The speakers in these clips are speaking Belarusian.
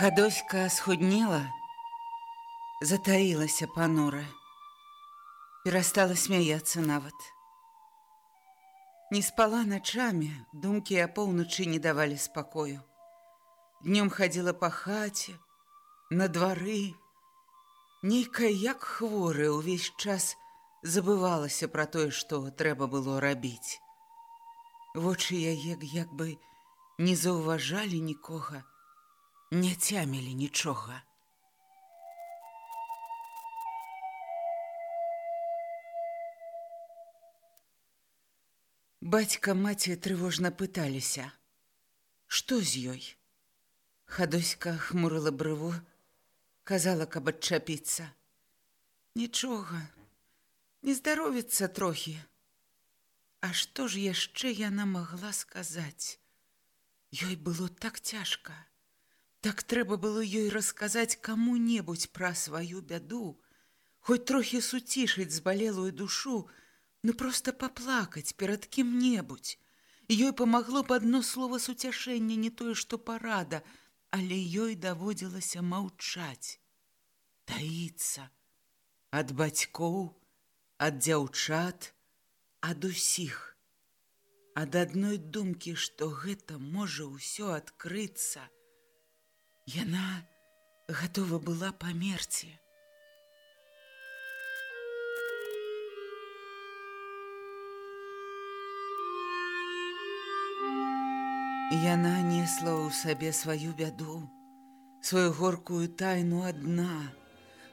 Гадоська схуднела, затаілася панура, перастала смяяцца нават. Не спала начамі, думкі а поўначы не давалі спакою. Днём хадзіла па хаце, на двары. Нейкая як хворая ўвесь час забывалася пра тое, што трэба было рабіць. Вочы яе як бы не заўважалі нікога, не цямілі нічога. Бацька маці трывожна пыталіся: « Што з ёй? Хадоська хмурыла брыву, казала, каб адчапіцца. Нічога, не здаровіцца трохі. А што ж яшчэ яна магла сказаць? Ёй было так цяжка. Так трэба было ёй расказаць каму-небудзь пра сваю бяду, хоць трохі суцішыць збалелую душу, ну проста паплакаць перад кім-небудзь. Ёй памагло б адно слова суцяшэння не тое, што парада, але ёй даводзілася маўчаць, таіцца ад бацькоў, ад дзяўчат, ад усіх. Ад адной думкі, што гэта можа ўсё адкрыцца, Яна гатова была памерці. Яна несла ў сабе сваю бяду, сваю горкую тайну адна.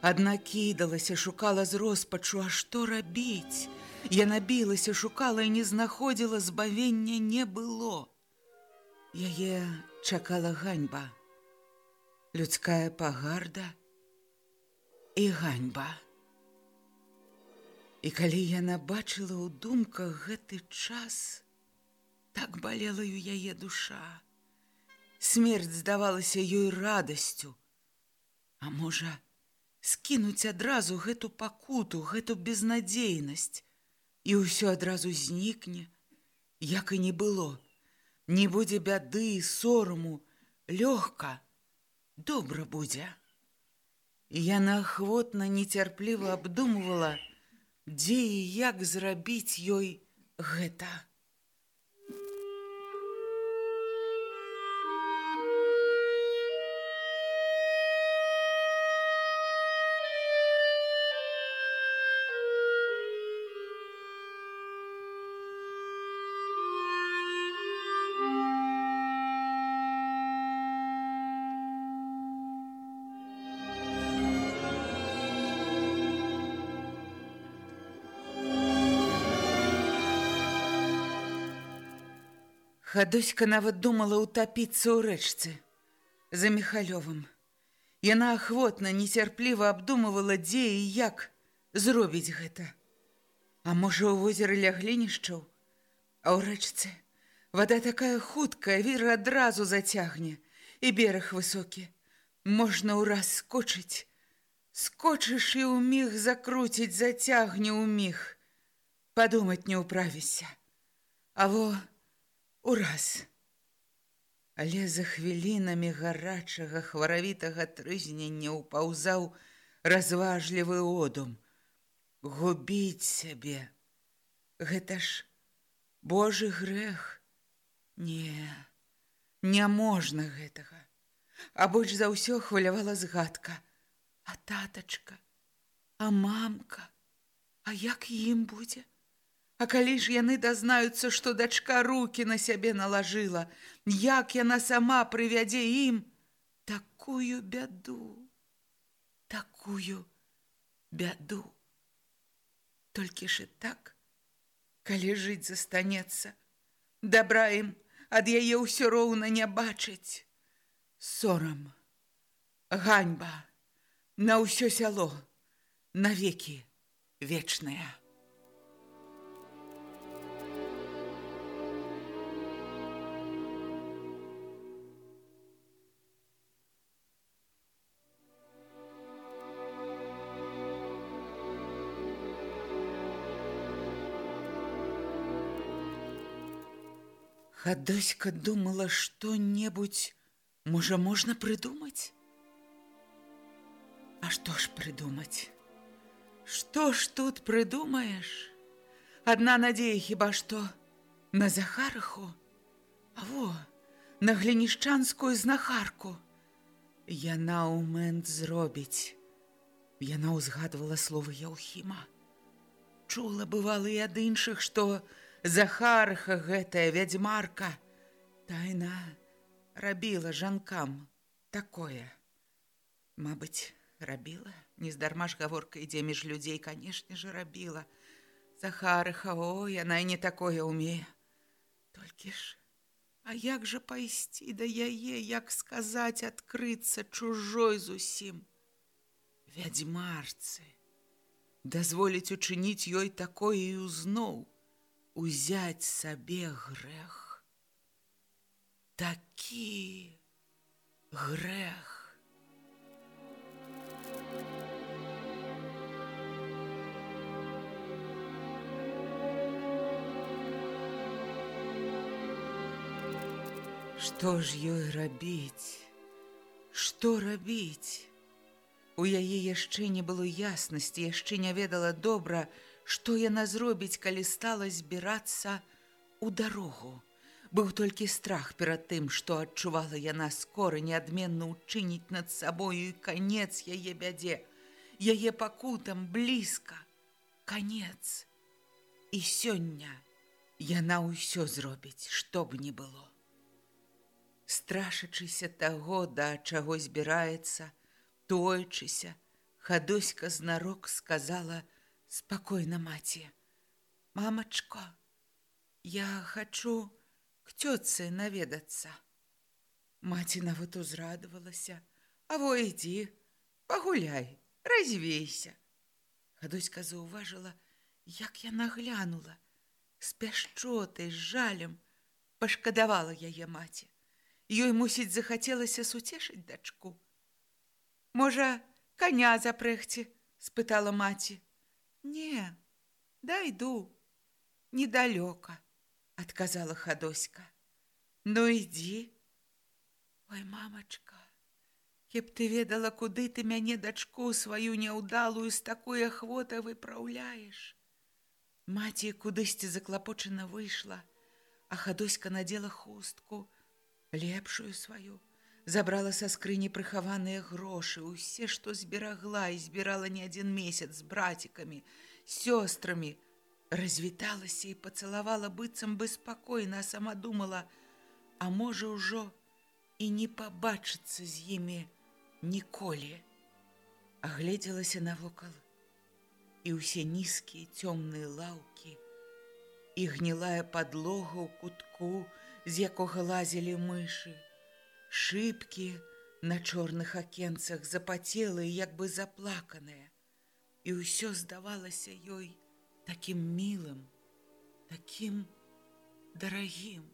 Адна кідалася, шукала з роспачу, а што рабіць? Яна білася, шукала і не знаходзіла збавення не было. Яе чакала ганьба людская пагарда і ганьба. І калі яна бачыла ў думках гэты час, так балела ў яе душа. Смерць здавалася ёй радасцю. А можа, скінуць адразу гэту пакуту, гэту безнадзейнасць, і ўсё адразу знікне, як і не было. Не будзе бяды, сораму, лёгка, добра будзе. Яна ахвотна нецярпліва абдумывала, дзе і як зрабіць ёй гэта. Хадоська нават думала ўтапіцца ў рэчцы за міхалёвым. Яна ахвотна, нецярпліва абдумывала, дзе і як зробіць гэта. А можа, у возеры ляглінішчаў, а ў рэчцы вада такая хуткая, віра адразу зацягне і бераг высокі. Можна ўраз скочыць. Скочыш і ў міг закруціць, зацягне ў міг. Падумаць не ўправіся. А во, ураз. Але за хвілінамі гарачага хваравітага трызнення ўпаўзаў разважлівы одум. Губіць сябе. Гэта ж Божы грэх. Не, не можна гэтага. А больш за ўсё хвалявала згадка. А татачка, а мамка, а як ім будзе? А калі ж яны дазнаюцца, што дачка руки на сябе налажыла, як яна сама прывядзе ім такую бяду, такую бяду. Толькі ж і так, калі жыць застанецца, дабра ім ад яе ўсё роўна не бачыць. Сорам, ганьба, на ўсё сяло, навекі вечная. Хадоська думала што-небудзь, можа, можна прыдумаць. А што ж прыдумаць? Што ж тут прыдумаеш? Адна надзея хіба што на захараху, А во, на глінішчанскую знахарку. Яна ў мэнт зробіць. Яна ўзгадвала словы Яўхіма. Чула бывала і ад іншых, што, Захарха гэтая вядзьмарка тайна рабіла жанкам такое. Мабыць, рабіла, нездарма ж гаворка ідзе між людзей, канешне ж рабіла. Захарха, о, яна і не такое ўмее. Толькі ж, А як жа пайсці да яе, як сказаць адкрыцца чужой зусім? Вядзьмарцы, дазволіць учыніць ёй такое і ўзноў узяць сабе грэх. Такі грэх. Што ж ёй рабіць? Што рабіць? У яе яшчэ не было яснасці, яшчэ не ведала добра, што яна зробіць, калі стала збірацца ў дарогу. Быў толькі страх перад тым, што адчувала яна скора неадменна ўчыніць над сабою і канец яе бядзе, яе пакутам блізка, канец. І сёння яна ўсё зробіць, што б не было. Страшачыся таго, да чаго збіраецца, тойчыся, хадоська знарок сказала, спокойно маці. Мамачко я хочу к цётцы наведацца. Маці нават узрадавалася. А во ідзі пагуляй развейся. Хадуська заўважыла як яна глянула. З пяшчотай з жалем пашкадавала яе маці. Ёй мусіць захацелася суцешыць дачку. Можа коня запрэгці? спытала маці Не, дайду, недалёка, адказала хадоська. Ну ідзі. Ой, мамачка, Кеп ты ведала, куды ты мяне дачку сваю няўдалую з такой ахвота выпраўляеш. Маці кудысьці заклапочана выйшла, а хадоська надела хустку, лепшую сваю, забрала са скрыні прыхаваныя грошы, усе, што зберагла і збірала не адзін месяц з брацікамі, сёстрамі, развіталася і пацалавала быццам беспакойна, сама думала, а можа ўжо і не пабачыцца з імі ніколі. Агледзелася навокал і ўсе нізкія цёмныя лаўкі, і гнілая падлога ў кутку, з якога лазілі мышы, шыбкі на чорных акенцах запацелыя як бы заплаканыя і ўсё здавалася ёй такім мілым такім дарагім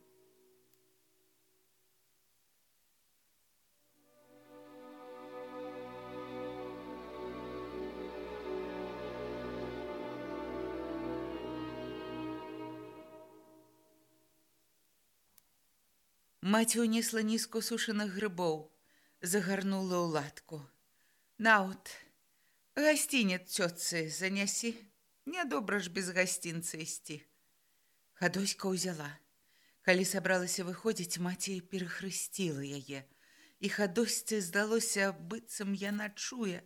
Маці ўнесла нізку сушаных грыбоў, загарнула ў латку. Наут, гасцінец цётцы занясі, нядобра ж без гасцінца ісці. Хадоська ўзяла. Калі сабралася выходзіць, маці перахрысціла яе, і хадосьцы здалося, быццам яна чуе,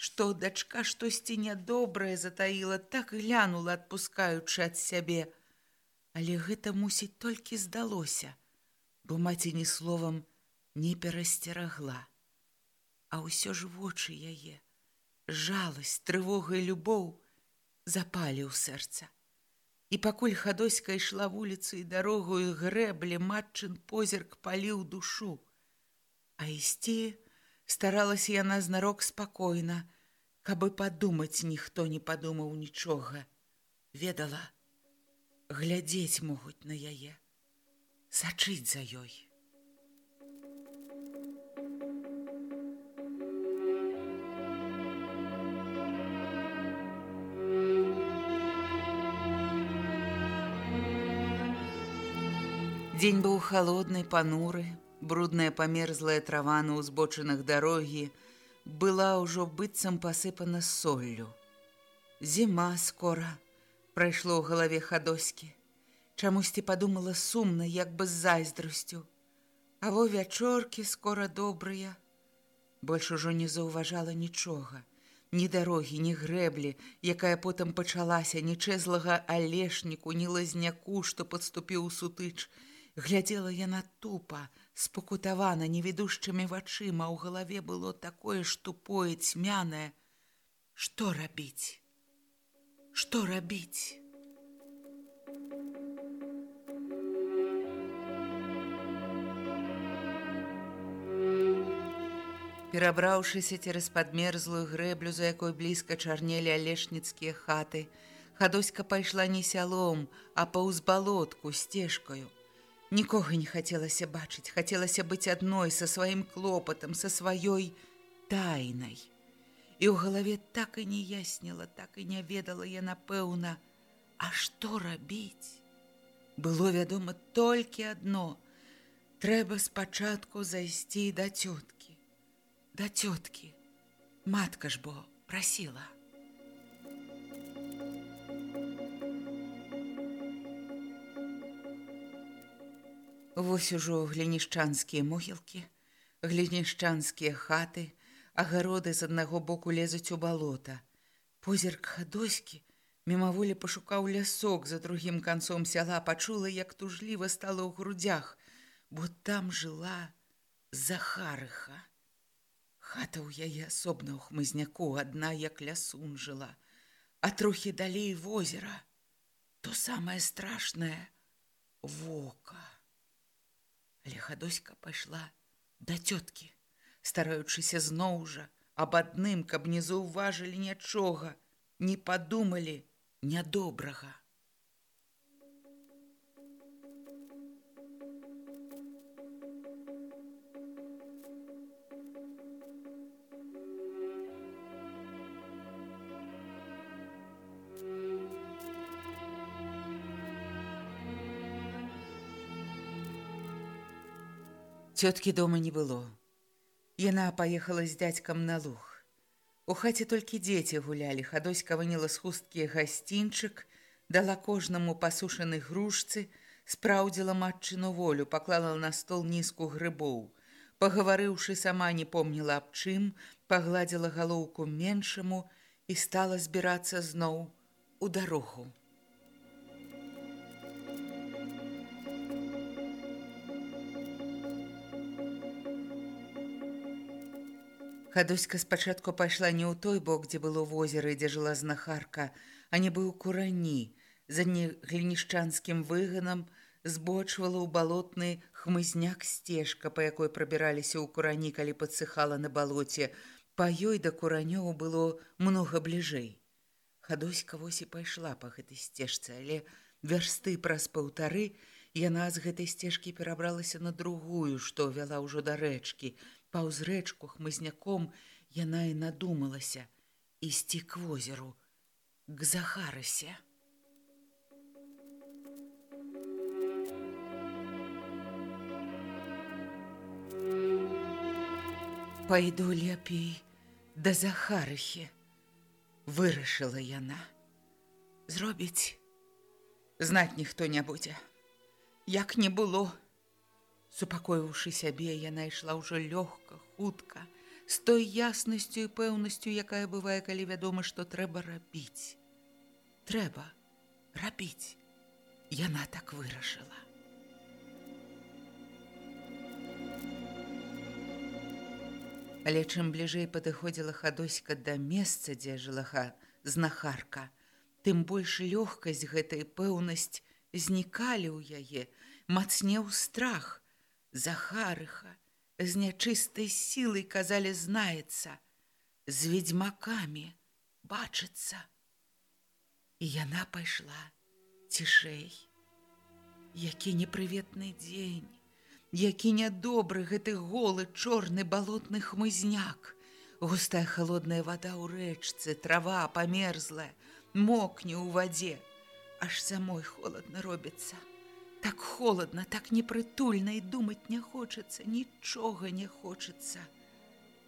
што дачка штосьці нядобрае затаіла, так глянула, адпускаючы ад сябе. Але гэта мусіць толькі здалося, бо маці ні словам не перасцерагла. А ўсё ж вочы яе, жаласць, трывога і любоў запалі ў сэрца. І пакуль хадоська ішла вуліцу і дарогу і грэблі, матчын позірк паліў душу. А ісці старалася яна знарок спакойна, каб і падумаць ніхто не падумаў нічога. Ведала, глядзець могуць на яе, сачыць за ёй. Дзень быў халодны, пануры, брудная памерзлая трава на ўзбочынах дарогі была ўжо быццам пасыпана соллю. Зіма скора прайшло ў галаве хадоські. Чамусьці падумала сумна, як бы з зайздрасцю. А во вячоркі скора добрыя. Больш ужо не заўважала нічога ні дарогі, ні грэблі, якая потым пачалася, ні чэзлага алешніку, ні лазняку, што падступіў сутыч, глядзела яна тупа, спакутавана невідушчымі вачыма, у галаве было такое ж тупое цьмянае. Што рабіць? Што рабіць? Перабраўшыся цераз падмерзлую грэблю, за якой блізка чарнелі алешніцкія хаты, хадоська пайшла не сялом, а паўз балотку сцежкаю. Нікога не хацелася бачыць, хацелася быць адной са сваім клопатам, са сваёй тайнай. І ў галаве так і не ясніла, так і не ведала я напэўна, А што рабіць? Было вядома толькі адно: трэба спачатку зайсці да цёткі да цёткі. Матка ж бо прасіла. Вось ужо глінішчанскія могілкі, глінішчанскія хаты, агароды з аднаго боку лезуць у балота. Позірк хадоські мімаволі пашукаў лясок за другім канцом сяла, пачула, як тужліва стала ў грудях, бо там жыла Захарыха. Хата ў яе асобна ў хмызняку адна як лясун жыла, а трохі далей возера, то самае страшнае вока. Але хадоська пайшла да цёткі, стараючыся зноў жа аб адным, каб не заўважылі нічога, не падумалі нядобрага. Цёткі дома не было. Яна паехала з дзядзькам на луг. У хаце толькі дзеці гулялі, хадоська выніла з хусткі гасцінчык, дала кожнаму пасушаны грушцы, спраўдзіла матчыну волю, паклала на стол нізку грыбоў. Пагаварыўшы сама не помніла аб чым, пагладзіла галоўку меншаму і стала збірацца зноў у дарогу. Хадоська спачатку пайшла не ў той бок, дзе было возера, дзе жыла знахарка, а не быў курані, за глінішчанскім выганам збочвала ў балотны хмызняк сцежка, па якой прабіраліся ў курані, калі падсыхала на балоце. Па ёй да куранёў было многа бліжэй. Хадоська вось і пайшла па гэтай сцежцы, але вярсты праз паўтары яна з гэтай сцежкі перабралася на другую, што вяла ўжо да рэчкі, Паўз рэчку хмызняком яна і надумалася ісці к возеру, к Захарасе. Пайду лепей да Захарыхі, вырашыла яна. Зробіць знаць ніхто не будзе. Як не было, супакоіўшы сябе, яна ішла ўжо лёгка, хутка, з той яснасцю і пэўнасцю, якая бывае, калі вядома, што трэба рабіць. Трэба рабіць. Яна так вырашыла. Але чым бліжэй падыходзіла хадоська да месца, дзе жылага знахарка, тым больш лёгкасць гэтай пэўнасць знікалі ў яе, мацнеў страх, Захарыха з нячыстай сілай казалі знаецца, з ведзьмакамі бачыцца. І яна пайшла цішэй. Які непрыветны дзень, які нядобры гэты голы чорны балотны хмызняк. Густая холодная вода ў рэчцы, трава памерзлая, мокне ў вадзе, аж самой холодна робіцца. Так холодна, так непрытульна і думаць не хочацца, нічога не хочацца.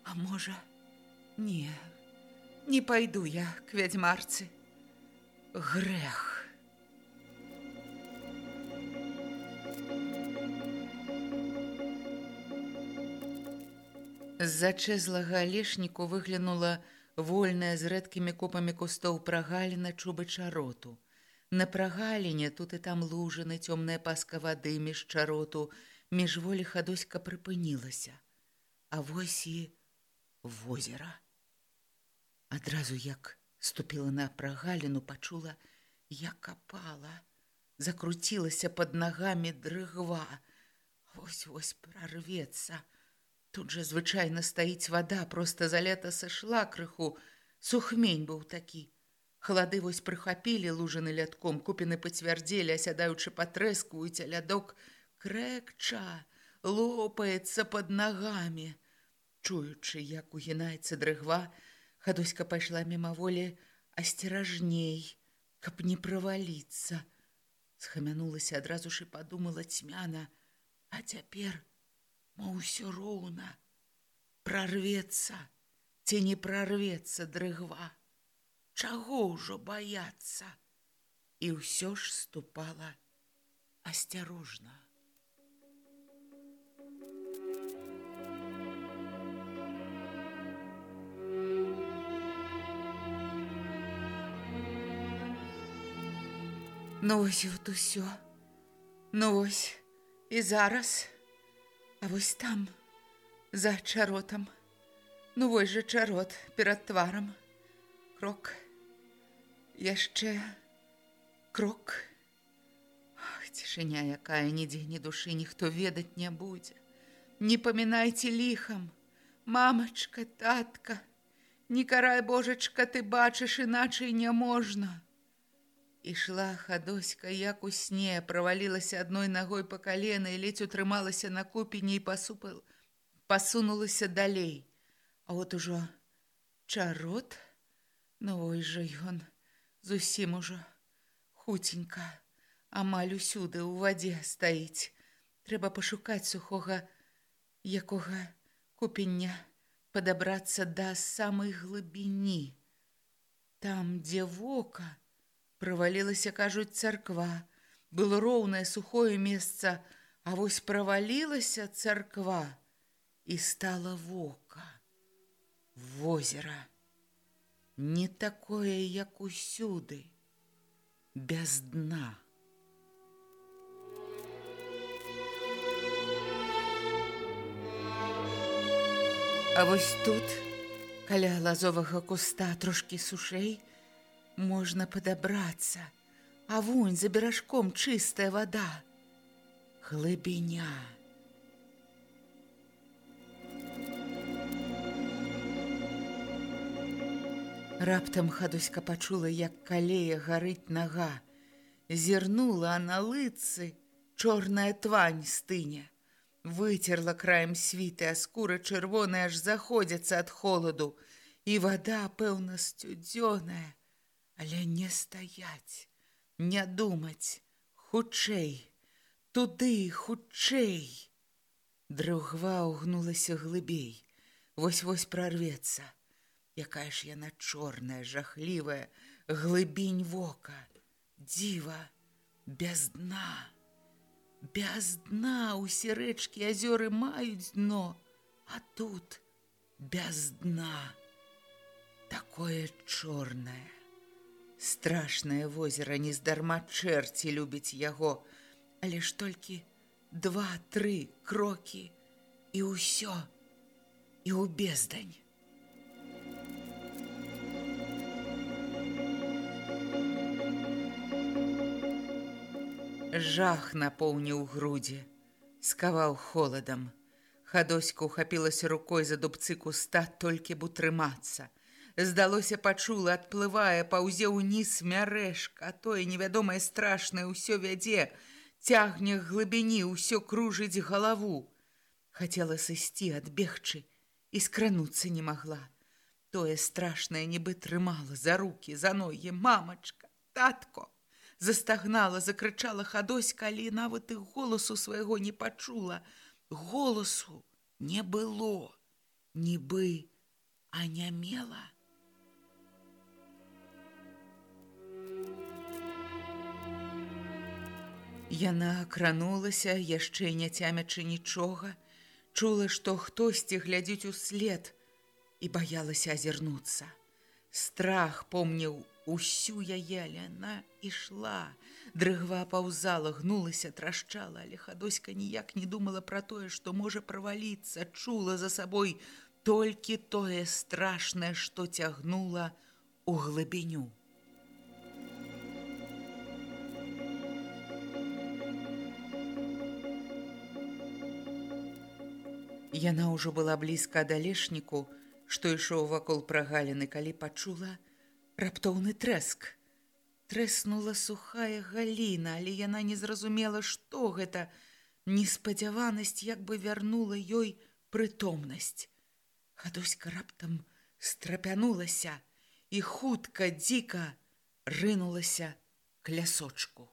А можа, не, не пайду я к вядзьмарцы. Грэх. З-за чэзлага алешніку выглянула вольная з рэдкімі копамі кустоў прагаліна чубы чароту. На прагаліне тут і там лужаны цёмная паска вады між чароту, міжволі хадоська прыпынілася. А вось і возера. Адразу як ступіла на прагаліну, пачула, як капала, закруцілася пад нагамі дрыгва. Вось-вось прорвецца. Тут жа звычайна стаіць вада, проста за лета сышла крыху. Сухмень быў такі. Хлады вось прыхапілі лужаны лятком, купіны пацвярдзелі, асядаючы патрэскуюць, а лядок крэкча, лопаецца пад нагамі. Чуючы, як угінаецца дрыгва, хадоська пайшла мімаволі асцеражней, каб не праваліцца. Схамянулася адразу ж і падумала цьмяна, а цяпер мо ўсё роўна прорвецца ці не прорвецца дрыгва чаго ўжо баяцца? І ўсё ж ступала асцярожна. Ну вось вот усё. Ну вось і зараз. А вось там, за чаротам, ну вось жа чарот перад тварам, крок, яшчэ крок. Цішыня якая нідзе ні душы ніхто ведаць не будзе. Не памінайце ліхам, мамачка, татка, не карай божачка, ты бачыш іначай няможна. Ішла хадоська, як у сне, правалілася адной ногой па калена і ледзь утрымалася на купені і пасупал, пасунулася далей. А от ужо чарот, ну ой жа ён, зусім ужо хуценька, амаль усюды ў вадзе стаіць. Трэба пашукаць сухога, якога купення падабрацца да самай глыбіні. Там, дзе вока, Правалілася, кажуць, царква. Было роўнае сухое месца, а вось правалілася царква і стала вока. Возера. Не такое, як усюды, без дна. А вось тут, каля лазовага куста трошкі сушэй, можна падабрацца, А вунь за беражком чыстая вода, глыбіня. Раптам хадуська пачула, як калея гарыць нага, зірнула на лыцы, чорная твань стыня, выцерла краем світы, а скура чырвоная аж заходзяцца ад холаду, і вода пэўна сцюдзёная, але не стаять, не думаць, хутчэй, туды хутчэй. Дрыгва ўгнулася глыбей. вось-вось прорвецца. Якая ж яна чорная, жахлівая, глыбінь вока, дзіва, без дна. Без дна усе рэчкі азёры маюць дно, а тут без дна. Такое чорнае. Страшнае возера нездарма чэрці любіць яго, але ж толькі два-тры крокі і ўсё, і ў бездань. Жах напоўніў грудзі, скаваў холадам. Хадоська ухапілася рукой за дубцы куста толькі б утрымацца. Здалося пачула, адплывае, паўзе ўніз мярэшка, а тое невядомае страшнае ўсё вядзе, цягне глыбіні, ўсё кружыць галаву. Хацела сысці, адбегчы і скрануцца не магла. Тое страшнае нібы трымала за рукі, за ногі, мамачка, татко. Застагнала, закрычала хадоська, але нават і голасу свайго не пачула. Голасу не было, нібы, а не мела. Яна акранулася, яшчэ не цямячы нічога, чула, што хтосьці глядзіць услед і баялася азірнуцца. Страх помніў усю яе, яна ішла. Дрыгва паўзала, гнулася, трашчала, але хадоська ніяк не думала пра тое, што можа праваліцца, чула за сабой толькі тое страшнае, што цягнула у глыбіню. Яна ўжо была блізка да лешніку, што ішоў вакол прагаліны, калі пачула раптоўны трэск. Трэснула сухая галіна, але яна не зразумела, што гэта неспадзяванасць як бы вярнула ёй прытомнасць. Хадоська раптам страпянулася і хутка дзіка рынулася к лясочку.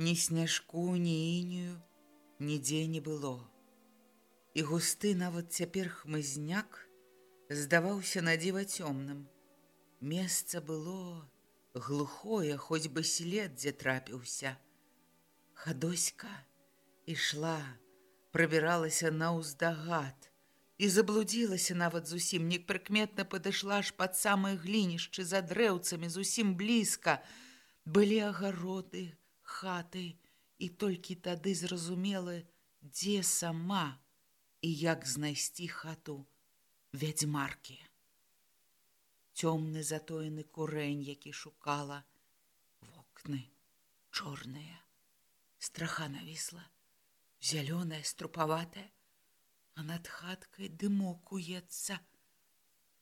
Ні сняжку, ні інію нідзе не было. І густы нават цяпер хмызняк здаваўся надзіва цёмным. Месца было глухое, хоць бы след, дзе трапіўся. Хадоська ішла, прабіралася на ўздагад і заблудзілася нават зусім непрыкметна падышла ж пад самыя глінішчы за дрэўцамі зусім блізка. Былі агароды, хаты і толькі тады зразумела, дзе сама і як знайсці хату вядзьмаркі. Цёмны затоены курэнь, які шукала вокны чорныя. Страха навісла, зялёная, струпаватая, а над хаткай дымок уецца.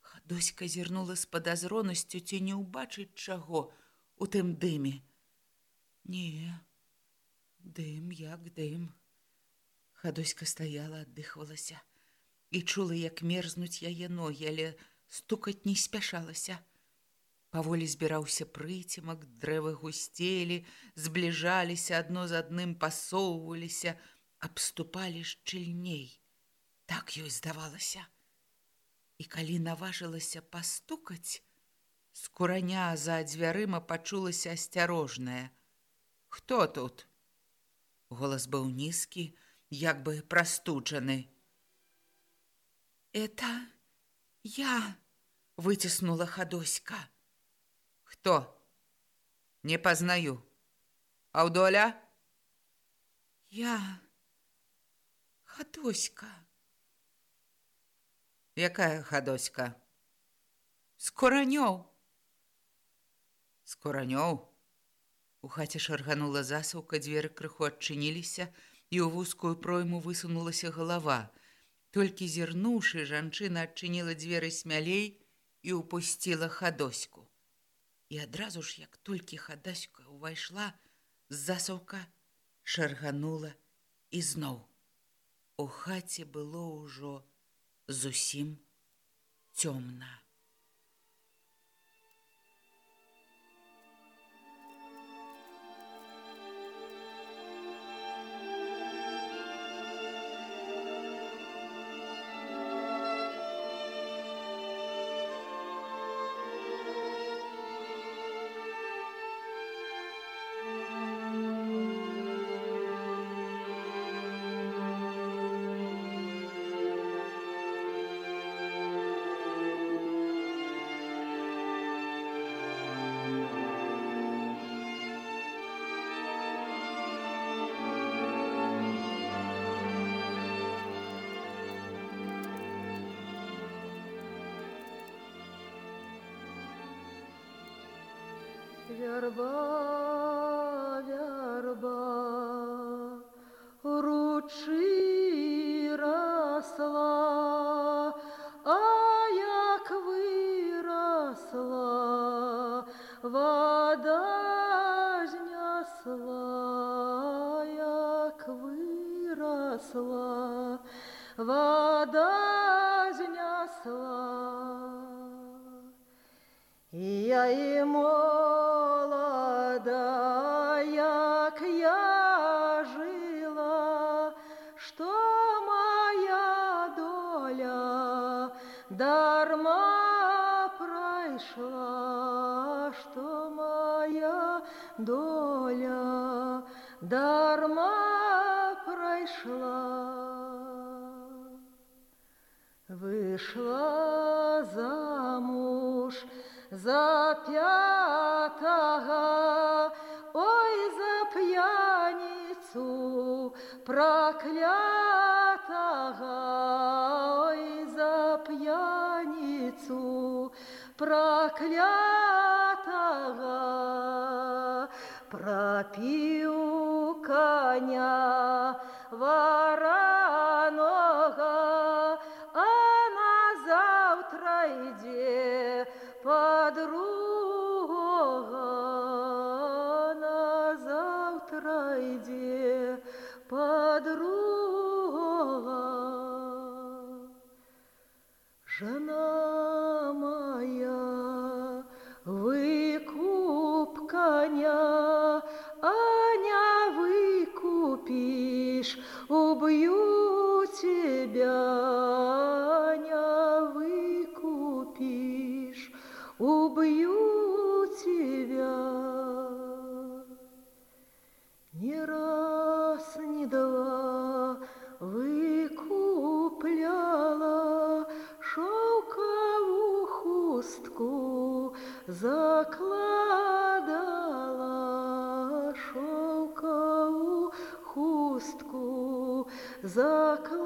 Хадоська зірнула з падазронасцю ці не ўбачыць чаго у тым дыме. Не, дым як дым. Хадоська стаяла, аддыхвалася і чула, як мерзнуць яе ногі, але стукаць не спяшалася. Паволі збіраўся прыцемак, дрэвы гусцелі, збліжаліся адно з адным пасоўваліся, абступалі шчыльней. Так ёй здавалася. І калі наважылася пастукаць, з кураня за дзвярыма пачулася асцярожная – Хто тут? Голас быў нізкі, як бы прастуджаны. Это я выціснула хадоська. Хто? Не пазнаю. Аўдоля? Я хадоська. Якая хадоська? З куранёў. З куранёў? У хаце шарганула засаўка, дзверы крыху адчыніліся, і ў вузкую пройму высунулася галава. Толькі зірнуўшы, жанчына адчыніла дзверы смялей і ўпусціла хадоську. І адразу ж, як толькі хадаська ўвайшла, засаўка шарганула і зноў. У хаце было ўжо зусім цёмна. Вярба, вярба, ручы росла, а як выросла, вода знесла, як выросла, вода знесла. Я и Вышла замуж за пятого, ой, за пьяницу проклятого, ой, за пьяницу проклятого, пропил коня вороного, тебя, не выкупишь, убью тебя. Не раз, не два выкупляла шелковую хустку, закладала шелковую хустку, закладала.